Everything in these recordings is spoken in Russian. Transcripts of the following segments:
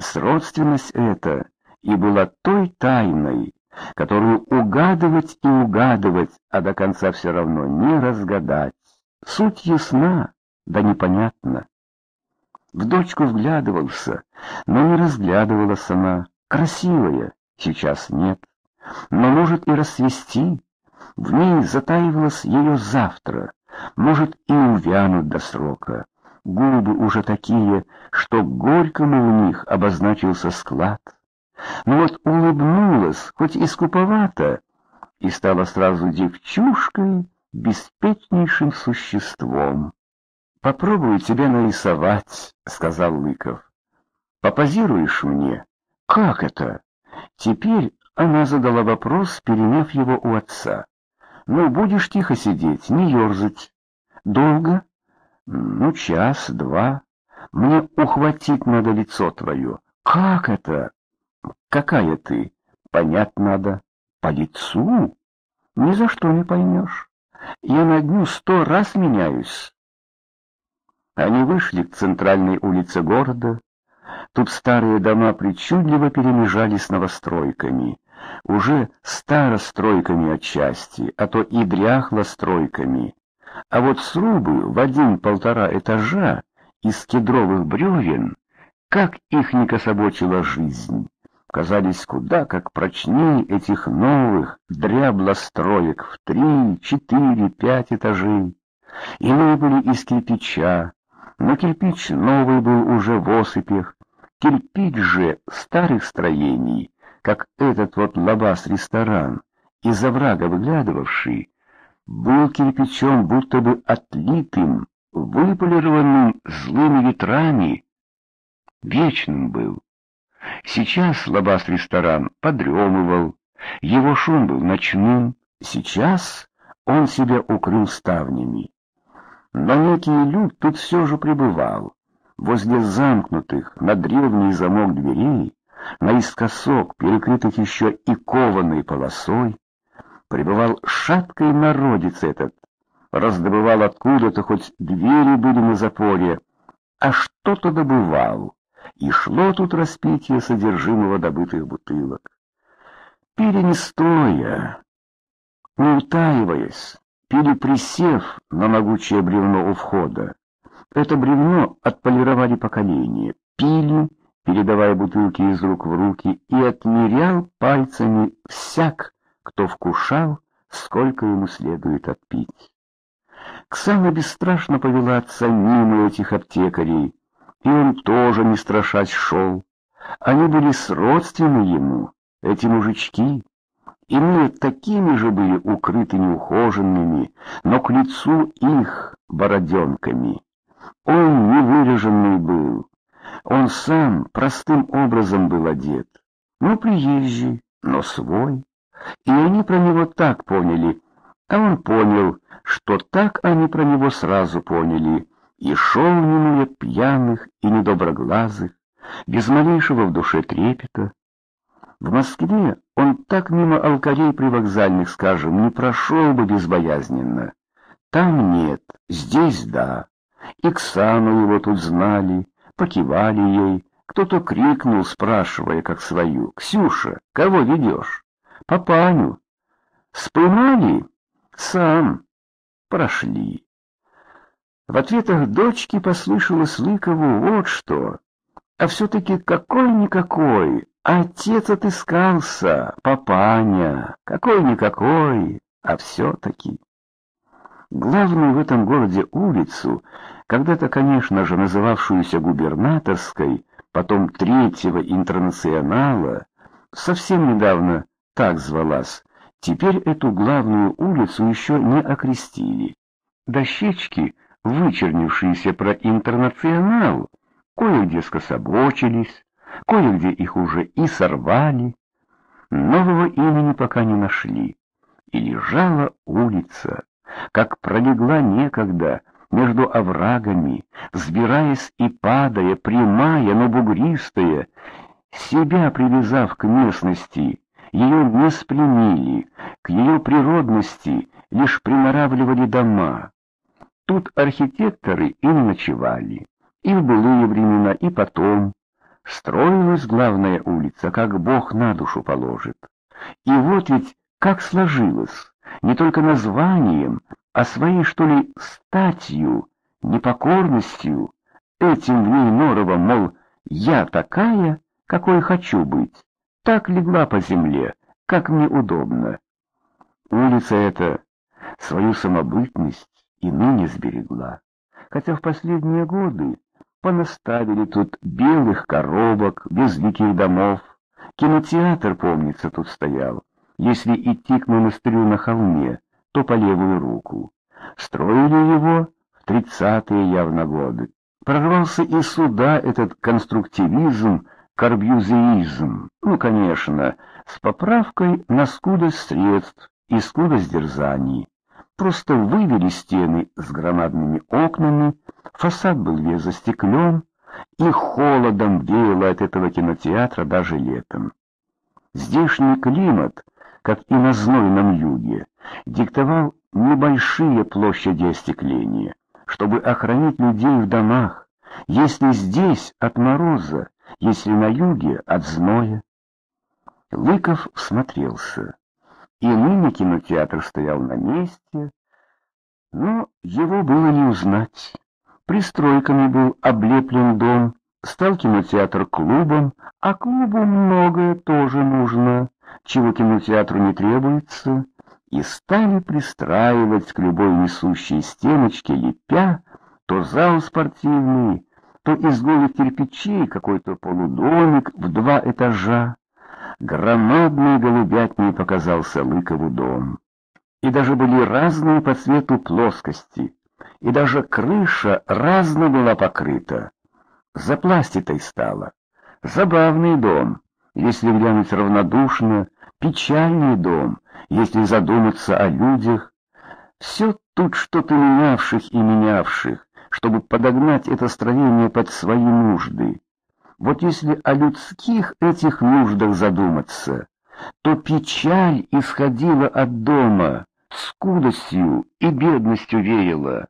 Сродственность эта и была той тайной, которую угадывать и угадывать, а до конца все равно не разгадать. Суть ясна, да непонятна. В дочку вглядывался, но не разглядывалась она. Красивая, сейчас нет, но может и расцвести. В ней затаивалось ее завтра, может и увянуть до срока. Губы уже такие, что горькому у них обозначился склад. Но вот улыбнулась, хоть и скуповато, и стала сразу девчушкой, беспечнейшим существом. «Попробую тебя нарисовать», — сказал Лыков. «Попозируешь мне?» «Как это?» Теперь она задала вопрос, переняв его у отца. «Ну, будешь тихо сидеть, не ерзать. Долго?» «Ну, час, два. Мне ухватить надо лицо твое». «Как это?» «Какая ты?» «Понять надо». «По лицу?» «Ни за что не поймешь. Я на дню сто раз меняюсь». Они вышли к центральной улице города. Тут старые дома причудливо перемежались новостройками, уже старостройками отчасти, а то и дряхлостройками. А вот срубы в один-полтора этажа из кедровых бревен, как их не кособочила жизнь, казались куда как прочнее этих новых дряблостроек в три, четыре, пять этажей. Иные были из кирпича, но кирпич новый был уже в осыпях, кирпич же старых строений, как этот вот лабаз-ресторан, из оврага выглядывавший, был кирпичом будто бы отлитым, выполированным злыми ветрами, вечным был. Сейчас лабаз-ресторан подремывал, его шум был ночным, сейчас он себя укрыл ставнями. Но некий люд тут все же пребывал. Возле замкнутых на древний замок дверей, наискосок, перекрытых еще и кованой полосой, пребывал шаткой народец этот, раздобывал откуда-то, хоть двери были на запоре, а что-то добывал, и шло тут распитие содержимого добытых бутылок. Пили не стоя, не утаиваясь, пили присев на могучее бревно у входа. Это бревно отполировали поколения, пили, передавая бутылки из рук в руки, и отмерял пальцами всяк, кто вкушал, сколько ему следует отпить. Ксана бесстрашно повела отца мимо этих аптекарей, и он тоже не страшась шел. Они были сродственны ему, эти мужички, Иные такими же были укрыты неухоженными, но к лицу их бороденками. Он невыреженный был, он сам простым образом был одет, ну, приезжий, но свой. И они про него так поняли, а он понял, что так они про него сразу поняли, и шел, минуя пьяных и недоброглазых, без малейшего в душе трепета, в Москве он так мимо алкарей привокзальных, скажем, не прошел бы безбоязненно. Там нет, здесь да. Иксану его тут знали, покивали ей. Кто-то крикнул, спрашивая, как свою. «Ксюша, кого ведешь?» «Папаню». «Спымали?» «Сам». «Прошли». В ответах дочки послышалось Лыкову вот что. А все-таки какой-никакой, Отец отыскался, папаня, какой-никакой, а все-таки. Главную в этом городе улицу, когда-то, конечно же, называвшуюся губернаторской, потом третьего интернационала, совсем недавно так звалась, теперь эту главную улицу еще не окрестили. Дощечки, вычернившиеся про интернационал, кое-где скособочились, кое-где их уже и сорвали. Нового имени пока не нашли. И лежала улица, как пролегла некогда между оврагами, взбираясь и падая, прямая, но бугристая, себя привязав к местности, ее не спленили, к ее природности лишь приноравливали дома. Тут архитекторы и ночевали, и в былые времена, и потом, Строилась главная улица, как Бог на душу положит. И вот ведь как сложилось, не только названием, а своей, что ли, статью, непокорностью, этим в ней норовом, мол, я такая, какой хочу быть, так легла по земле, как мне удобно. Улица эта свою самобытность и ныне сберегла, хотя в последние годы понаставили тут белых коробок, безликих домов, кинотеатр, помнится, тут стоял, если идти к монастырю на холме, то по левую руку. Строили его в тридцатые явно годы. Прорвался и сюда этот конструктивизм, карбюзеизм. Ну, конечно, с поправкой на скудость средств и скудость дерзаний. Просто вывели стены с громадными окнами, фасад был весь застеклен, и холодом веяло от этого кинотеатра даже летом. Здешний климат, как и на знойном юге, диктовал небольшие площади остекления, чтобы охранить людей в домах, если здесь от мороза, если на юге от зноя. Лыков всмотрелся. И ныне кинотеатр стоял на месте, но его было не узнать. Пристройками был облеплен дом, стал кинотеатр клубом, а клубу многое тоже нужно, чего кинотеатру не требуется — и стали пристраивать к любой несущей стеночке, лепя, то зал спортивный, то из голых кирпичей какой-то полудомик в два этажа. Громадный голубятней показался Лыкову дом. И даже были разные по цвету плоскости, и даже крыша разно была покрыта. За пластитой стало. Забавный дом, если глянуть равнодушно, печальный дом, если задуматься о людях. Все тут что-то менявших и менявших, чтобы подогнать это строение под свои нужды. Вот если о людских этих нуждах задуматься, то печаль исходила от дома, скудостью и бедностью веяла.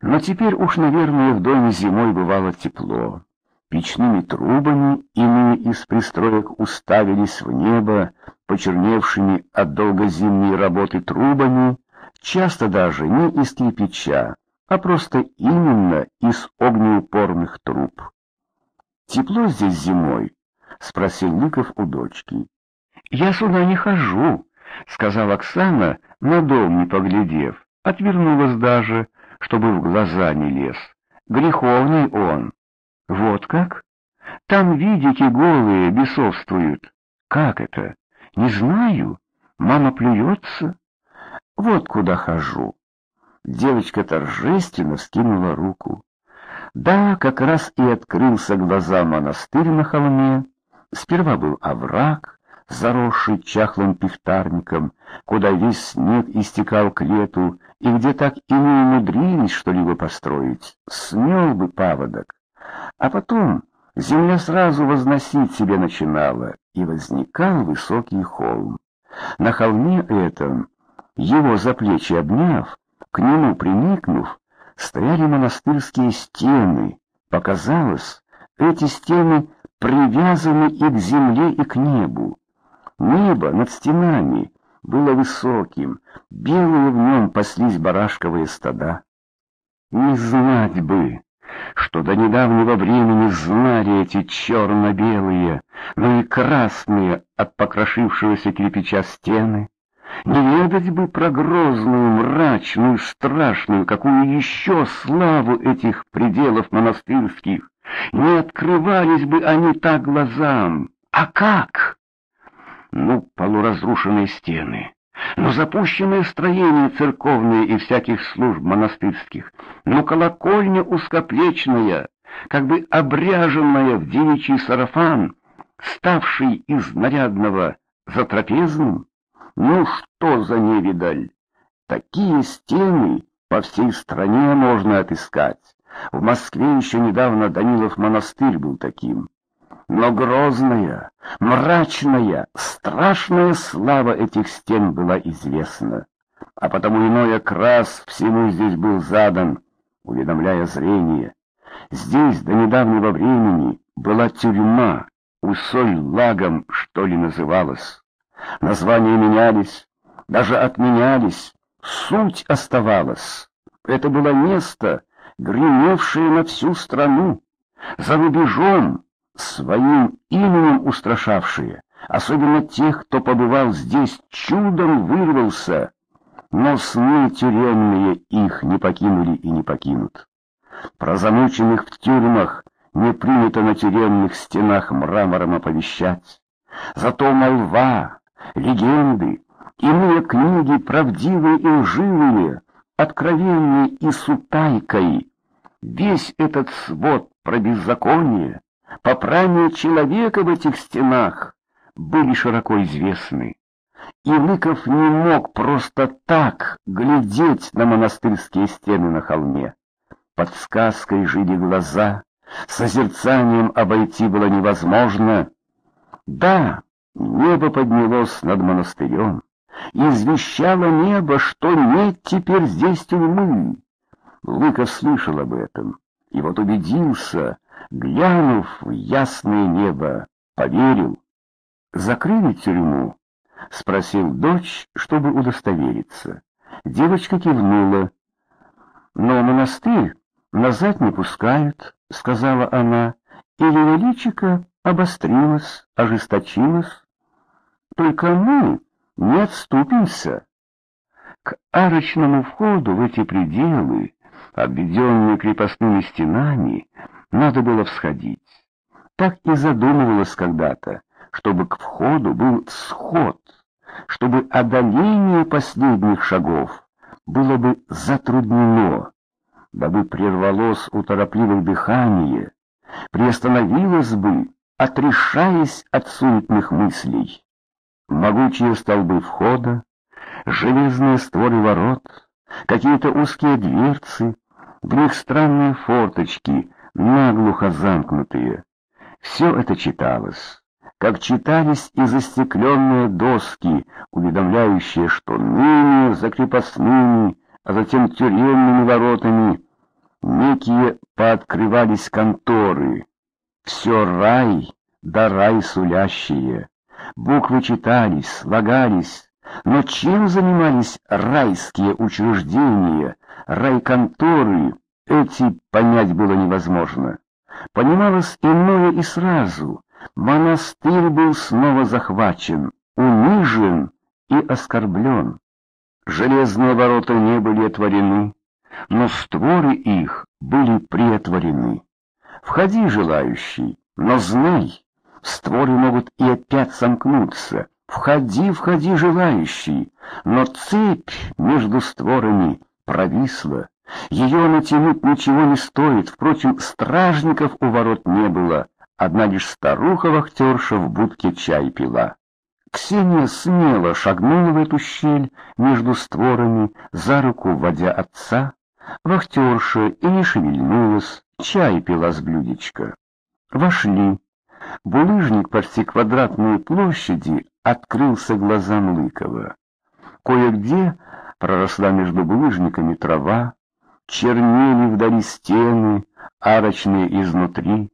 Но теперь уж, наверное, в доме зимой бывало тепло. Печными трубами иные из пристроек уставились в небо, почерневшими от долгозимней работы трубами, часто даже не из кирпича, а просто именно из огнеупорных труб. «Тепло здесь зимой?» — спросил Лыков у дочки. «Я сюда не хожу», — сказала Оксана, на дом не поглядев, отвернулась даже, чтобы в глаза не лез. «Греховный он». Вот как? Там видики голые бесовствуют. Как это? Не знаю. Мама плюется. Вот куда хожу. Девочка торжественно скинула руку. Да, как раз и открылся глаза монастырь на холме. Сперва был овраг, заросший чахлым пихтарником, куда весь снег истекал к лету, и где так и не умудрились что-либо построить. Смел бы паводок. А потом земля сразу возносить себе начинала, и возникал высокий холм. На холме этом, его за плечи обняв, к нему приникнув, стояли монастырские стены. Показалось, эти стены привязаны и к земле, и к небу. Небо над стенами было высоким, белые в нем паслись барашковые стада. Не знать бы, что до недавнего времени знали эти черно-белые, но и красные от покрошившегося кирпича стены. Не ведать бы про грозную, мрачную, страшную, какую еще славу этих пределов монастырских. Не открывались бы они так глазам. А как? Ну, полуразрушенные стены но запущенное строение церковные и всяких служб монастырских, но колокольня узкоплечная, как бы обряженная в девичий сарафан, ставший из нарядного затрапезным, ну что за невидаль? Такие стены по всей стране можно отыскать. В Москве еще недавно Данилов монастырь был таким. Но грозная, мрачная, страшная слава этих стен была известна, а потому иной окрас всему здесь был задан, уведомляя зрение. Здесь до недавнего времени была тюрьма, Усоль-лагом, что ли, называлась. Названия менялись, даже отменялись, суть оставалась. Это было место, гремевшее на всю страну, за рубежом, своим именем устрашавшее, особенно тех, кто побывал здесь, чудом вырвался, но сны тюремные их не покинули и не покинут. Про замученных в тюрьмах не принято на тюремных стенах мрамором оповещать. Зато молва, легенды, иные книги, правдивые и лживые, откровенные и с утайкой, весь этот свод про беззаконие, попрание человека в этих стенах были широко известны. И Лыков не мог просто так глядеть на монастырские стены на холме. Под сказкой жили глаза, созерцанием обойти было невозможно. Да, небо поднялось над монастырем, извещало небо, что нет теперь здесь тюрьмы. Лыков слышал об этом, и вот убедился, глянув в ясное небо, поверил. «Закрыли тюрьму?» — спросил дочь, чтобы удостовериться. Девочка кивнула. «Но монастырь назад не пускают», — сказала она, и ее личико обострилось, ожесточилось. «Только мы не отступимся». К арочному входу в эти пределы, обведенные крепостными стенами, надо было всходить. Так и задумывалось когда-то, чтобы к входу был сход, чтобы одоление последних шагов было бы затруднено, дабы прервалось у дыхание, приостановилось бы, отрешаясь от суетных мыслей. Могучие столбы входа, железные створы ворот, какие-то узкие дверцы, в них странные форточки, наглухо замкнутые. Все это читалось, как читались и застекленные доски, уведомляющие, что ныне за крепостными а затем тюремными воротами некие пооткрывались конторы. Все рай да рай сулящие. Буквы читались, слагались, но чем занимались райские учреждения, райконторы, эти понять было невозможно. Понималось иное и сразу. Монастырь был снова захвачен, унижен и оскорблен. Железные ворота не были отворены, но створы их были приотворены. Входи, желающий, но знай, створы могут и опять сомкнуться. Входи, входи, желающий, но цепь между створами провисла. Ее натянуть ничего не стоит, впрочем, стражников у ворот не было, одна лишь старуха-вахтерша в будке чай пила. Ксения смело шагнула в эту щель между створами, за руку вводя отца. Вахтерша и не шевельнулась, чай пила с блюдечка. Вошли. Булыжник почти квадратной площади открылся глазам Лыкова. Кое-где проросла между булыжниками трава, чернели вдали стены, арочные изнутри.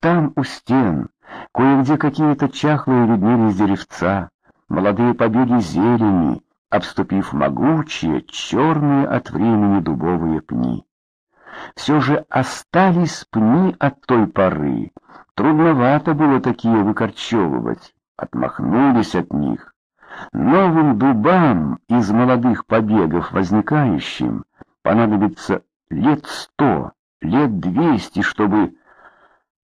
Там у стен Кое-где какие-то чахлые виднелись деревца, молодые побеги зелени, обступив могучие, черные от времени дубовые пни. Все же остались пни от той поры. Трудновато было такие выкорчевывать, отмахнулись от них. Новым дубам из молодых побегов возникающим понадобится лет сто, лет двести, чтобы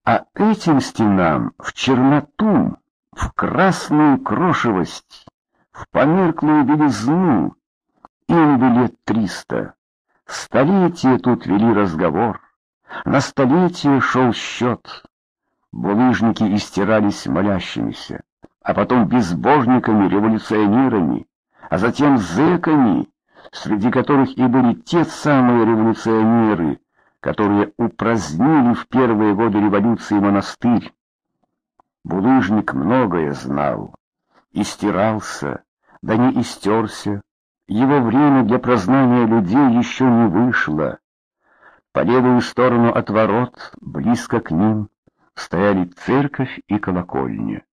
а этим стенам в черноту, в красную крошевость, в померклую белизну, им бы лет триста. Столетия тут вели разговор, на столетие шел счет. Булыжники истирались молящимися, а потом безбожниками-революционерами, а затем зэками, среди которых и были те самые революционеры, которые упразднили в первые годы революции монастырь. Булыжник многое знал, истирался, да не истерся. Его время для прознания людей еще не вышло. По левую сторону от ворот, близко к ним, стояли церковь и колокольня.